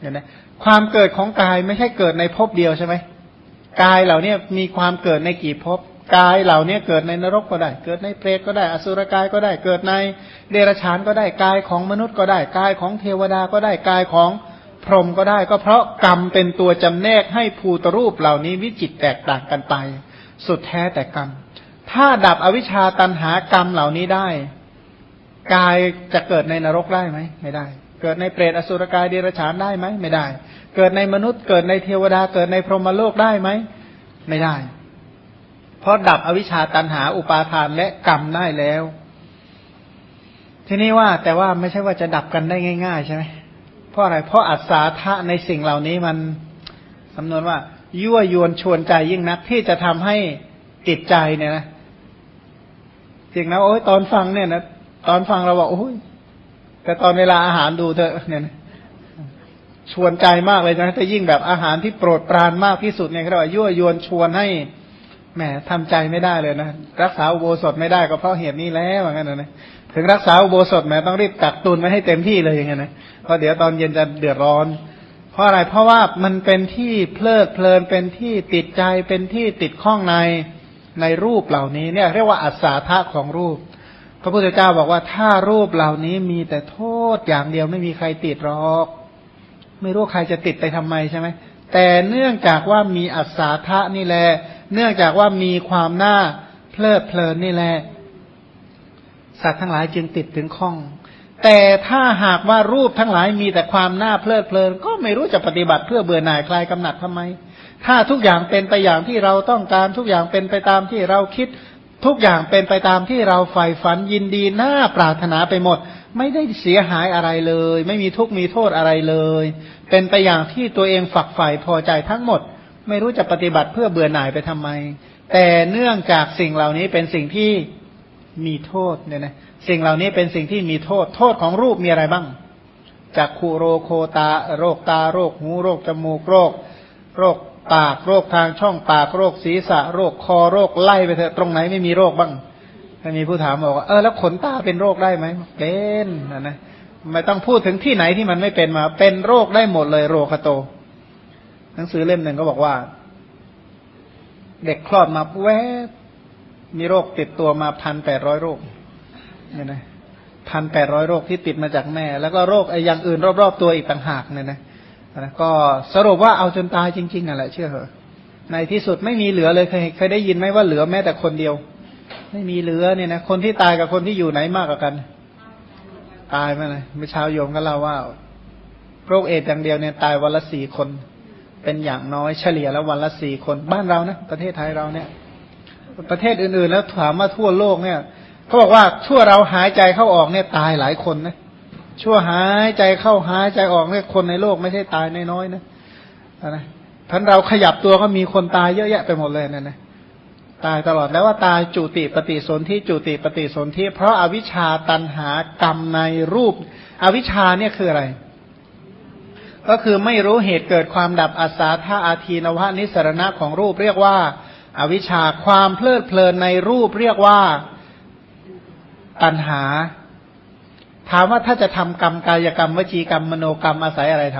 เห็นไหมความเกิดของกายไม่ใช่เกิดในภพเดียวใช่ไหมกายเหล่านี้มีความเกิดในกี่ภพกายเหล่านี้เกิดในนรกก็ได้ เกิดในเปรตก็ได้ อสุรกายก็ได้ เกิดในเดรัจฉานก็ได้ กายของมนุษย์ก็ได้ กายของเทวดาก็ได้ กายของพรหมก็ได้ ก็เพราะกรรมเป็นตัวจำแนกให้ภูตรูปเหล่านี้วิจิตแตกต่างกันไป สุดแท้แต่กรรม ถ้าดับอวิชชาตันหากรรมเหล่านี้ได้ กายจะเกิดในนรกได้ไหม ไม่ได้ กิดในเปรตอสุรกายเดรัจฉานได้ไหมไม่ได้ เกิดในมนุษย์เกิดในเทวดาเกิดในพรหมโลกได้ไหมไม่ได้ เพราะดับอวิชชาตันหาอุปาทานและกรรมได้แล้ว ทีนี้ว่าแต่ว่าไม่ใช่ว่าจะดับกันได้ง่าย ๆ ใช่ไหมเพราะอะไรเพราะอัศาธะในสิ่งเหล่านี้มันคำนวณว่า ยั่วยวนชวนใจยิ่งนักที่จะทำให้ติดใจเนี่ยนะจริงนะโอ้ยตอนฟังเนี่ยนะตอนฟังเราบอกโอ้ย แต่ตอนเวลาอาหารดูเถอะเนี่ยชวนใจมากเลยนะแต่ยิ่งแบบอาหารที่โปรดปรานมากที่สุดเนี่ยเราว่ายั่วยวนชวนให้แหมทำใจไม่ได้เลยนะรักษาอุโบสถไม่ได้ก็เพราะเหตุนี้แล้วอย่างนั้นนะถึงรักษาอุโบสถแหมต้องรีบกักตุนไว้ให้เต็มที่เลยอย่างเงี้ยนะเพราะเดี๋ยวตอนเย็นจะเดือดร้อน เพราะอะไรเพราะว่ามันเป็นที่เพลิดเพลินเป็นที่ติดใจเป็นที่ติดข้องในในรูปเหล่านี้เนี่ย เรียกว่าอัศาธาของรูป ระพุทธเจ้าบอกว่าถ้ารูปเหล่านี้มีแต่โทษอย่างเดียวไม่มีใครติดหรอก ไม่รู้ใครจะติดไปทำไมใช่ไหมแต่เนื่องจากว่ามีอัศาธานี่แหละเนื่องจากว่ามีความน่าเพลิดเพลินนี่แหละสัตว์ทั้งหลายจึงติดถึงข้อง แต่ถ้าหากว่ารูปทั้งหลายมีแต่ความน่าเพลิดเพลิน ก็ไม่รู้จะปฏิบัติเพื่อเบื่อหน่ายคลายกำหนัดทำไม ถ้าทุกอย่างเป็นไปอย่างที่เราต้องการทุกอย่างเป็นไปตามที่เราคิด ทุกอย่างเป็นไปตามที่เราใฝ่ฝันยินดีน่าปรารถนาไปหมด ไม่ได้เสียหายอะไรเลย ไม่มีทุกข์มีโทษอะไรเลย เป็นไปอย่างที่ตัวเองฝักใฝ่พอใจทั้งหมด ไม่รู้จะปฏิบัติเพื่อเบื่อหน่ายไปทำไม แต่เนื่องจากสิ่งเหล่านี้เป็นสิ่งที่มีโทษเนี่ยนะสิ่งเหล่านี้เป็นสิ่งที่มีโทษ โทษของรูปมีอะไรบ้างจากคูโรโคตา โรคตา โรคหู โรคจมูก โรค โรค ปากโรคทางช่องปากโรคศีรษะ โรคคอโรคไล่ไปเถอะตรงไหนไม่มีโรคบ้างถ้ามีผู้ถามบอกว่าเออแล้วขนตาเป็นโรคได้ไหมเป็นนะนะไม่ต้องพูดถึงที่ไหนที่มันไม่เป็นมา เป็นโรคได้หมดเลยโรคโต หนังสือเล่มหนึ่งก็บอกว่า เด็กคลอดมาแวบมีโรคติดตัวมาพันแปดร้อยโรคเนี่ยนะพันแปดร้อยโรคที่ติดมาจากแม่ แล้วก็โรคไอ้อย่างอื่นรอบๆตัวอีกต่างหากเนี่ยนะ นะก็สรุปว่าเอาจนตายจริงๆอะแหละเชื่อเหรอในที่สุดไม่มีเหลือเลยเคยเคยได้ยินไหมว่าเหลือแม้แต่คนเดียว ไม่มีเหลือเนี่ยนะคนที่ตายกับคนที่อยู่ไหนมากกว่ากัน ตายมาเลยเมื่อเช้าโยมก็เล่าว่าโรคเอดอย่างเดียวเนี่ยตายวันละสี่คน เป็นอย่างน้อยเฉลี่ยแล้ววันละสี่คนบ้านเรานะประเทศไทยเราเนี่ย ประเทศอื่นๆ แล้วถามว่าทั่วโลกเนี่ยเขาบอกว่าชั่วเราหายใจเข้าออกเนี่ยตายหลายคนนะ ชั่วหายใจเข้าหายใจออกเนี่ยคนในโลกไม่ใช่ตายน้อยๆนะนะท่านเราขยับตัวก็มีคนตายเยอะแยะไปหมดเลยนะนะตายตลอดแล้วว่าตายจุติปฏิสนธิจุติปฏิสนธิเพราะอาวิชชาตันหากรรมในรูป อวิชชาเนี่ยคืออะไร ก็คือไม่รู้เหตุเกิดความดับอาสาธาอาทีนวะนิสรณะของรูปเรียกว่าอาวิชชาความเพลิดเพลินในรูปเรียกว่าตัณหา ถามว่าถ้าจะทำกรรมกายกรรมวจีกรรมมโนกรรมอาศัยอะไรท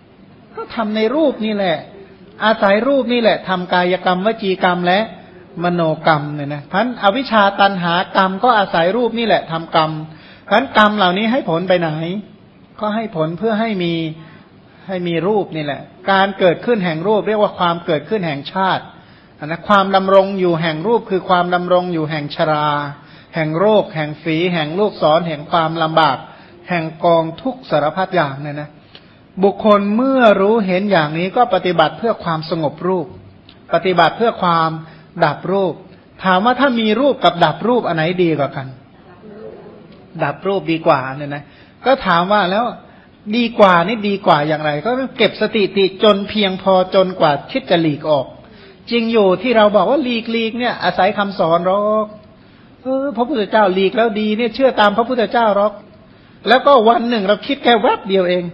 ำก็ทำในรูปนี่แหละ อาศัยรูปนี่แหละทำกายกรรมวจีกรรมและมโนกรรมเนี่ยนะพันอวิชชาตันหากรรมก็อาศัยรูปนี่แหละทำกรรมพันกรรมเหล่านี้ให้ผลไปไหน ก็ให้ผลเพื่อให้มีให้มีรูปนี่แหละ การเกิดขึ้นแห่งรูปเรียกว่าความเกิดขึ้นแห่งชาตินะความดำรงอยู่แห่งรูปคือความดำรงอยู่แห่งชรา แห่งโรค แห่งฝี แห่งลูกศร แห่งความลำบาก แห่งกองทุกสารพัดอย่างเนี่ยนะ บุคคลเมื่อรู้เห็นอย่างนี้ก็ปฏิบัติเพื่อความสงบรูป ปฏิบัติเพื่อความดับรูป ถามว่าถ้ามีรูปกับดับรูปอันไหนดีกว่ากัน ดับรูปดีกว่าเนี่ยนะ ก็ถามว่าแล้วดีกว่านี่ดีกว่าอย่างไร ก็เก็บสติติจนเพียงพอจนกว่าคิดจะหลีกออก จริงอยู่ที่เราบอกว่าหลีกหลีกเนี่ย อาศัยคำสอนหรอก เออพระพุทธเจ้าหลีกแล้วดีเนี่ยเชื่อตามพระพุทธเจ้าหรอก แล้วก็วันหนึ่งเราคิดแค่แวบเดียวเอง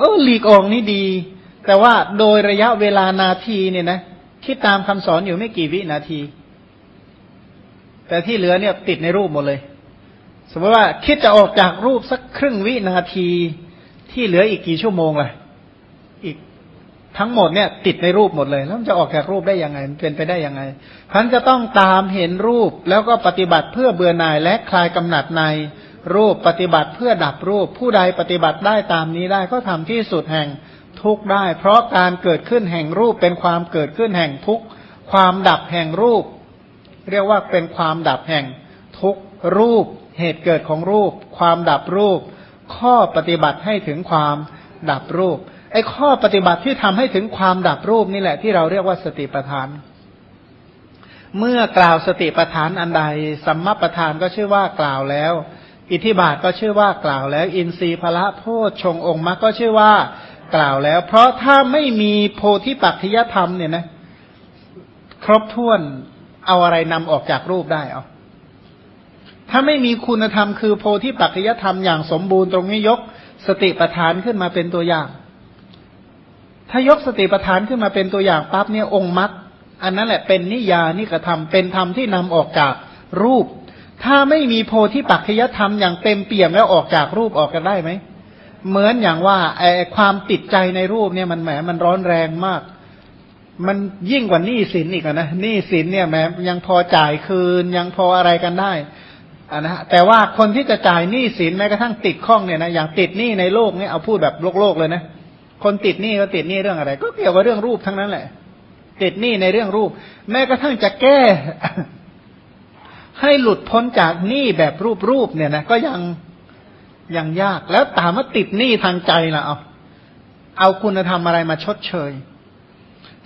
เออหลีกออกนี่ดี แต่ว่าโดยระยะเวลานาทีเนี่ยนะคิดตามคำสอนอยู่ไม่กี่วินาที แต่ที่เหลือเนี่ยติดในรูปหมดเลย สมมติว่าคิดจะออกจากรูปสักครึ่งวินาทีที่เหลืออีกกี่ชั่วโมงล่ะ ทั้งหมดเนี่ยติดในรูปหมดเลย แล้วมันจะออกจากรูปได้ยังไงมันเป็นไปได้ยังไงพันจะต้องตามเห็นรูปแล้วก็ปฏิบัติเพื่อเบื่อหน่ายและคลายกำหนัดในรูปปฏิบัติเพื่อดับรูป ผู้ใดปฏิบัติได้ตามนี้ได้ก็ทำที่สุดแห่งทุกได้ เพราะการเกิดขึ้นแห่งรูปเป็นความเกิดขึ้นแห่งทุกความดับแห่งรูป เรียกว่าเป็นความดับแห่งทุกรูป เหตุเกิดของรูป ความดับรูป ข้อปฏิบัติให้ถึงความดับรูป ไอ้ข้อปฏิบัติที่ทำให้ถึงความดับรูปนี่แหละ ที่เราเรียกว่าสติปัฏฐาน เมื่อกล่าวสติปัฏฐานอันใดสัมมาปัฏฐานก็ชื่อว่ากล่าวแล้ว อิทธิบาทก็ชื่อว่ากล่าวแล้ว อินทรีย์พละโพชฌงองค์มรรคก็ชื่อว่ากล่าวแล้ว เพราะถ้าไม่มีโพธิปัจจยธรรมเนี่ยนะครบถ้วนเอาอะไรนำออกจากรูปได้เอาถ้าไม่มีคุณธรรมคือโพธิปัจจยธรรมอย่างสมบูรณ์ตรงนี้ยก สติปัฏฐานขึ้นมาเป็นตัวอย่าง ถ้ายกสติปัฏฐานขึ้นมาเป็นตัวอย่างปั๊บเนี่ยองค์มรรคอันนั้นแหละเป็นนิยานิกระทำเป็นธรรมที่นำออกจากรูป ถ้าไม่มีโพธิปัจจยธรรมอย่างเต็มเปี่ยมแล้วออกจากรูปออกกันได้ไหมเหมือนอย่างว่าไอความติดใจในรูปเนี่ยมันแหมมันร้อนแรงมาก มันยิ่งกว่าหนี้สินอีกนะหนี้สินเนี่ยแม้ยังพอจ่ายคืนยังพออะไรกันได้อ่านะแต่ว่าคนที่จะจ่ายหนี้สินแม้กระทั่งติดข้องเนี่ยนะอย่างติดหนี้ในโลกเนี่ยเอาพูดแบบโลกโลกเลยนะ คนติดหนี้ก็ติดหนี้เรื่องอะไร ก็เกี่ยวกับเรื่องรูปทั้งนั้นแหละ ติดหนี้ในเรื่องรูป แม้กระทั่งจะแก้ ให้หลุดพ้นจากหนี้แบบรูปรูปเนี่ยนะก็ยังยังยากแล้วถามว่าติดหนี้ทางใจล่ะเอาเอาคุณธรรมอะไรมาชดเชย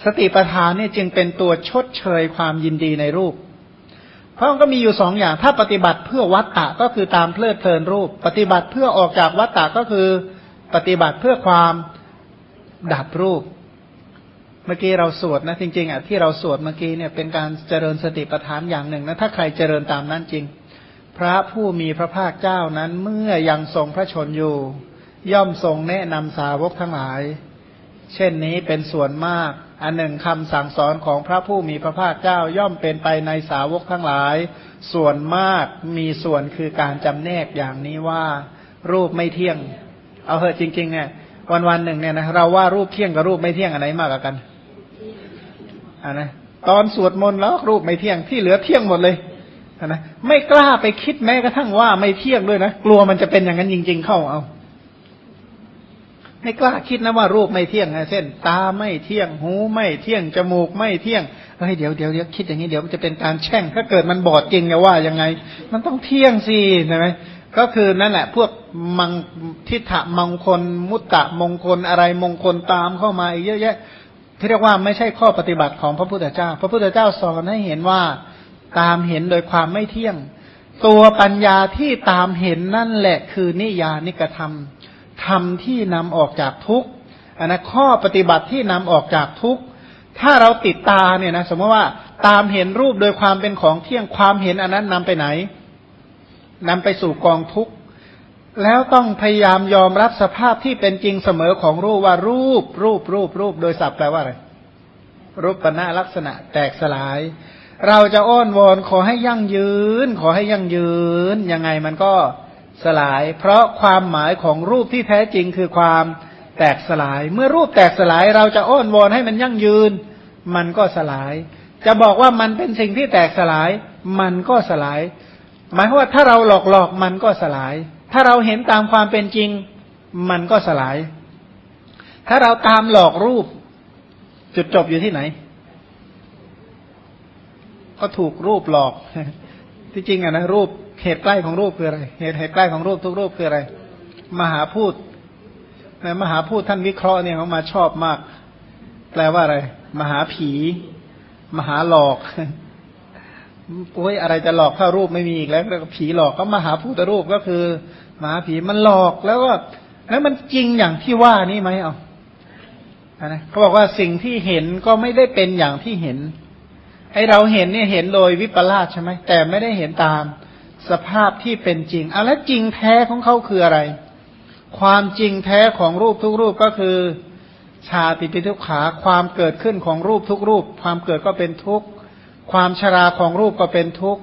สติปัฏฐานเนี่ยจึงเป็นตัวชดเชยความยินดีในรูป เพราะมันก็มีอยู่สองอย่าง ถ้าปฏิบัติเพื่อวัตตะก็คือตามเพลิดเพลินรูป ปฏิบัติเพื่อออกจากวัตตะก็คือ ปฏิบัติเพื่อความ ดับรูป เมื่อกี้เราสวดนะ จริงๆอะที่เราสวดเมื่อกี้เนี่ยเป็นการเจริญสติปัฏฐานอย่างหนึ่งนะถ้าใครเจริญตามนั้นจริง พระผู้มีพระภาคเจ้านั้นเมื่อยังทรงพระชนอยู่ ย่อมทรงแนะนำสาวกทั้งหลาย เช่นนี้เป็นส่วนมาก อันหนึ่งคำสั่งสอนของพระผู้มีพระภาคเจ้าย่อมเป็นไปในสาวกทั้งหลาย ส่วนมากมีส่วนคือการจำแนกอย่างนี้ว่า รูปไม่เที่ยง เอาเหอะจริง ๆ เนี่ย วันวันหนึ่งเนี่ยนะเราว่ารูปเที่ยงกับรูปไม่เที่ยงอันไหนมากกว่ากันอ่านะตอนสวดมนต์แล้วรูปไม่เที่ยงที่เหลือเที่ยงหมดเลยนะไม่กล้าไปคิดแม้กระทั่งว่าไม่เที่ยงด้วยนะกลัวมันจะเป็นอย่างนั้นจริง ๆ เข้าเอาไม่กล้าคิดนะว่ารูปไม่เที่ยงนะเช่น ตาไม่เที่ยงหูไม่เที่ยงจมูกไม่เที่ยงเฮ้ยเดี๋ยวเดี๋ยวเดี๋ยวคิดอย่างนี้เดี๋ยวมันจะเป็นการแช่ง ถ้าเกิดมันบอดจริงเนี่ยว่ายังไง มันต้องเที่ยงสิใช่ไหม ก็คือนั่นแหละ พวกมังทิฏฐมงคล มุตตะมงคลอะไรมงคลตามเข้ามาอีกเยอะแยะที่เรียกว่าไม่ใช่ข้อปฏิบัติของพระพุทธเจ้า พระพุทธเจ้าสอนให้เห็นว่าตามเห็นโดยความไม่เที่ยง ตัวปัญญาที่ตามเห็นนั่นแหละคือนิยานิกธรรมธรรมที่นำออกจากทุกข์อันนะข้อปฏิบัติที่นำออกจากทุกข์ถ้าเราติดตาเนี่ยนะสมมติว่าตามเห็นรูปโดยความเป็นของเที่ยงความเห็นอันนั้นนำไปไหน นำไปสู่กองทุกข์ แล้วต้องพยายามยอมรับสภาพที่เป็นจริงเสมอของรูปว่ารูป รูปรูปรูปโดยศัพท์แปลว่าอะไร รูปปณะลักษณะแตกสลาย เราจะอ้อนวอนขอให้ยั่งยืน ขอให้ยั่งยืน ยังไงมันก็สลาย เพราะความหมายของรูปที่แท้จริงคือความแตกสลาย เมื่อรูปแตกสลาย เราจะอ้อนวอนให้มันยั่งยืน มันก็สลาย จะบอกว่ามันเป็นสิ่งที่แตกสลาย มันก็สลาย หมายว่าถ้าเราหลอกหลอกมันก็สลาย ถ้าเราเห็นตามความเป็นจริง มันก็สลาย ถ้าเราตามหลอกรูป จุดจบอยู่ที่ไหน ก็ถูกรูปหลอก ที่จริงอะนะรูปเหตุใกล้ของรูปคืออะไร เหตุเหตุใกล้ของรูปทุกรูปคืออะไร มหาพูดในมหาพูดท่านวิเคราะห์เนี่ยเขามาชอบมาก แปลว่าอะไร มหาผี มหาหลอก โอ้ยอะไรจะหลอกถ้ารูปไม่มีอีกแล้วก็ผีหลอกก็มาหาพูดรูปก็คือมหาผีมันหลอกแล้วก็แล้วมันจริงอย่างที่ว่านี่ไหมเอานะเขาบอกว่าสิ่งที่เห็นก็ไม่ได้เป็นอย่างที่เห็น ไอเราเห็นเนี่ยเห็นโดยวิปลาสใช่ไหมแต่ไม่ได้เห็นตามสภาพที่เป็นจริงเอะแล้วจริงแท้ของเขาคืออะไร ความจริงแท้ของรูปทุกรูปก็คือ ชาติปิทุกขาความเกิดขึ้นของรูปทุกรูป ความเกิดก็เป็นทุกข์ ความชราของรูปก็เป็นทุกข์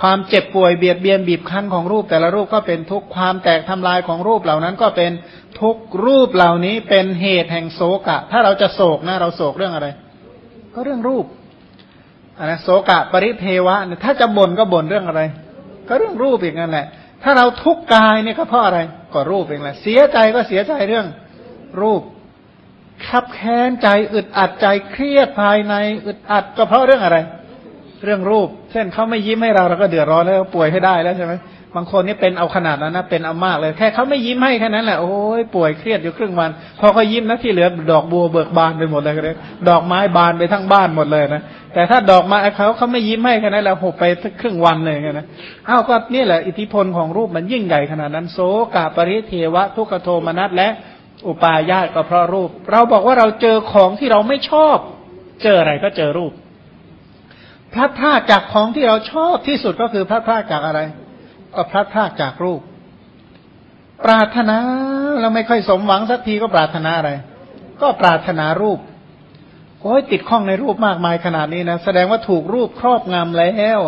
ความเจ็บป่วยเบียดเบียนบีบคั้นของรูปแต่ละรูปก็เป็นทุกข์ ความแตกทำลายของรูปเหล่านั้นก็เป็นทุกข์ รูปเหล่านี้เป็นเหตุแห่งโศกะ ถ้าเราจะโศกนะเราโศกเรื่องอะไร ก็เรื่องรูปอันะโศกะปริเทวะ ถ้าจะบ่นก็บ่นเรื่องอะไร ก็เรื่องรูปอีกนั่นแหละ ถ้าเราทุกข์กายเนี่ยก็เพราะอะไร ก็รูปเองแหละ เสียใจก็เสียใจเรื่องรูป ขับแค้นใจอึดอัดใจเครียดภายในอึดอัดก็เพราะเรื่องอะไร เรื่องรูป เช่นเขาไม่ยิ้มให้เราเราก็เดือดร้อนแล้วป่วยให้ได้แล้วใช่ไหมบางคนนี่เป็นเอาขนาดนั้นนะเป็นเอามากเลยแค่เขาไม่ยิ้มให้แค่นั้นแหละโอ้ยป่วยเครียดอยู่ครึ่งวัน พอเขายิ้มนะที่เหลือดอกบัวเบิกบานไปหมดเลยเลยดอกไม้บานไปทั้งบ้านหมดเลยนะแต่ถ้าดอกไม้เขาเขาไม่ยิ้มให้แค่นั้นแล้วหกไปครึ่งวันเลยนะอ้าวก็นี่แหละอิทธิพลของรูปมันยิ่งใหญ่ขนาดนั้นโสกาปริเทวะทุกโทมนัสและ อุปาญาตก็เพราะรูป เราบอกว่าเราเจอของที่เราไม่ชอบ เจออะไรก็เจอรูป พลัดพรากจากของที่เราชอบที่สุดก็คือพลัดพรากจากอะไรก็พลัดพรากจากรูป ปรารถนาเราไม่ค่อยสมหวังสักทีก็ปรารถนาอะไร ก็ปรารถนารูปโอ้ยติดข้องในรูปมากมายขนาดนี้นะแสดงว่าถูกรูปครอบงำแล้ว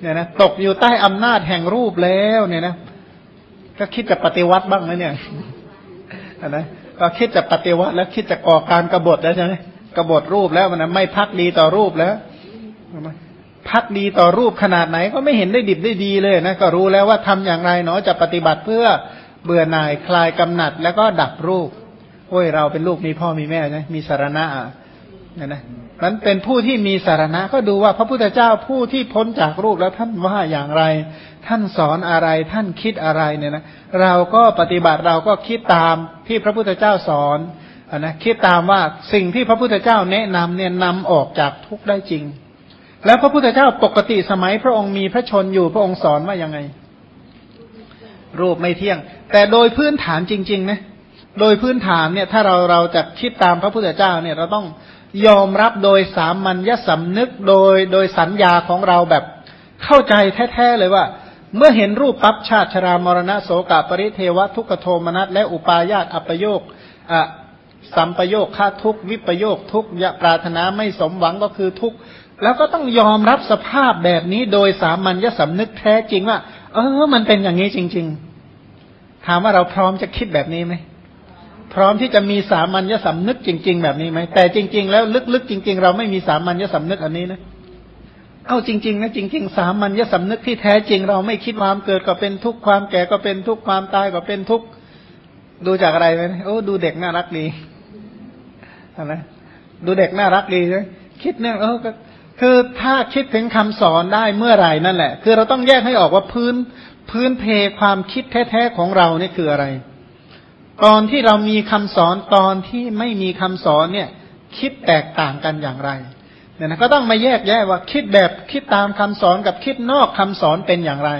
เนี่ยนะตกอยู่ใต้อำนาจแห่งรูปแล้วเนี่ยนะ ก็คิดจะปฏิวัติบ้างไหมเนี่ย นะก็คิดจะปฏิวัติแล้วคิดจะก่อการกรบฏแล้วใช่ไหมกบฏรูปแล้วมันไม่พักดีต่อรูปแล้วพักดีต่อรูปขนาดไหนก็ไม่เห็นได้ดิบได้ดีเลยนะก็รู้แล้วว่าทำอย่างไรเนาะจะปฏิบัติเพื่อเบื่อหน่ายคลายกำหนัด แล้วก็ดับรูปโอ้ยเราเป็นลูกมีพ่อมีแม่ใช่มีสารณะเนี่ยนะ มันเป็นผู้ที่มีสารณะก็ดูว่าพระพุทธเจ้าผู้ที่พ้นจากรูปแล้วท่านว่าอย่างไร ท่านสอนอะไรท่านคิดอะไรเนี่ยนะเราก็ปฏิบัติเราก็คิดตามที่พระพุทธเจ้าสอนอนนะคิดตามว่าสิ่งที่พระพุทธเจ้าแนะนำเนี่ยนำออกจากทุกข์ได้จริง แล้วพระพุทธเจ้าปกติสมัยพระองค์มีพระชนอยู่พระองค์สอนว่ายังไง รูปไม่เที่ยง แต่โดยพื้นฐานจริงๆนะโดยพื้นฐานเนี่ยถ้าเราเราจะคิดตามพระพุทธเจ้าเนี่ยเราต้อง ยอมรับโดยสามัญญสำนึกโดยโดยสัญญาของเราแบบเข้าใจแท้ๆเลยว่า เมื่อเห็นรูปปั๊บชาติชรามรณะโสกปริเทวทุกขโทมนัสและอุปาญาตอัปโยคอะสัมปโยคค่าทุกวิปโยคทุกยะปรารถนาไม่สมหวังก็คือทุกแล้วก็ต้องยอมรับสภาพแบบนี้โดยสามัญญสำนึกแท้จริงว่า เออ มันเป็นอย่างนี้จริง ๆ ถามว่าเราพร้อมจะคิดแบบนี้ไหม พร้อมที่จะมีสามัญญสำนึกจริง ๆ แบบนี้ไหมแต่จริง ๆ แล้วลึกๆจริง ๆ เราไม่มีสามัญญสำนึกอันนี้นะเอาจริง ๆ นะจริง ๆ สามัญญสำนึกที่แท้จริง เราไม่คิดความเกิดก็เป็นทุกข์ความแก่ก็เป็นทุกข์ความตายก็เป็นทุกข์ดูจากอะไรไหมโอ้ดูเด็กน่ารักดีใช่ไหมดูเด็กน่ารักดีใช่คิดเนี่ยเออก็คือถ้าคิดถึงคำสอนได้เมื่อไหร่นั่นแหละ คือเราต้องแยกให้ออกว่าพื้นพื้นเพความคิดแท้ๆของเรานี่คืออะไร ตอนที่เรามีคำสอนตอนที่ไม่มีคำสอนเนี่ย คิดแตกต่างกันอย่างไรเนี่ยนะก็ต้องมาแยกแยะว่าคิดแบบคิดตามคำสอนกับคิดนอกคำสอนเป็นอย่างไร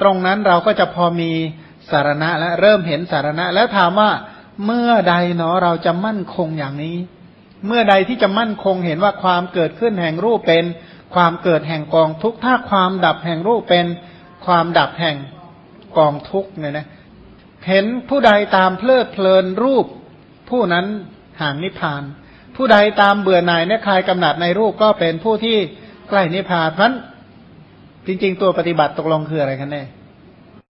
ตรงนั้นเราก็จะพอมีสารณะและเริ่มเห็นสารณะ แล้วถามว่าเมื่อใดเนาะเราจะมั่นคงอย่างนี้ เมื่อใดที่จะมั่นคงเห็นว่าความเกิดขึ้นแห่งรูปเป็น ความเกิดแห่งกองทุกข์ถ้าความดับแห่งรูปเป็น ความดับแห่งกองทุกข์เนี่ยนะ เห็นผู้ใดตามเพลิดเพลินรูป ผู้นั้นห่างนิพพาน ผู้ใดตามเบื่อหน่ายเนี่ยคลายกำหนัดในรูปก็เป็นผู้ที่ใกล้นิพพานเพราะจริง ๆ ตัวปฏิบัติตกลงคืออะไรกันแน่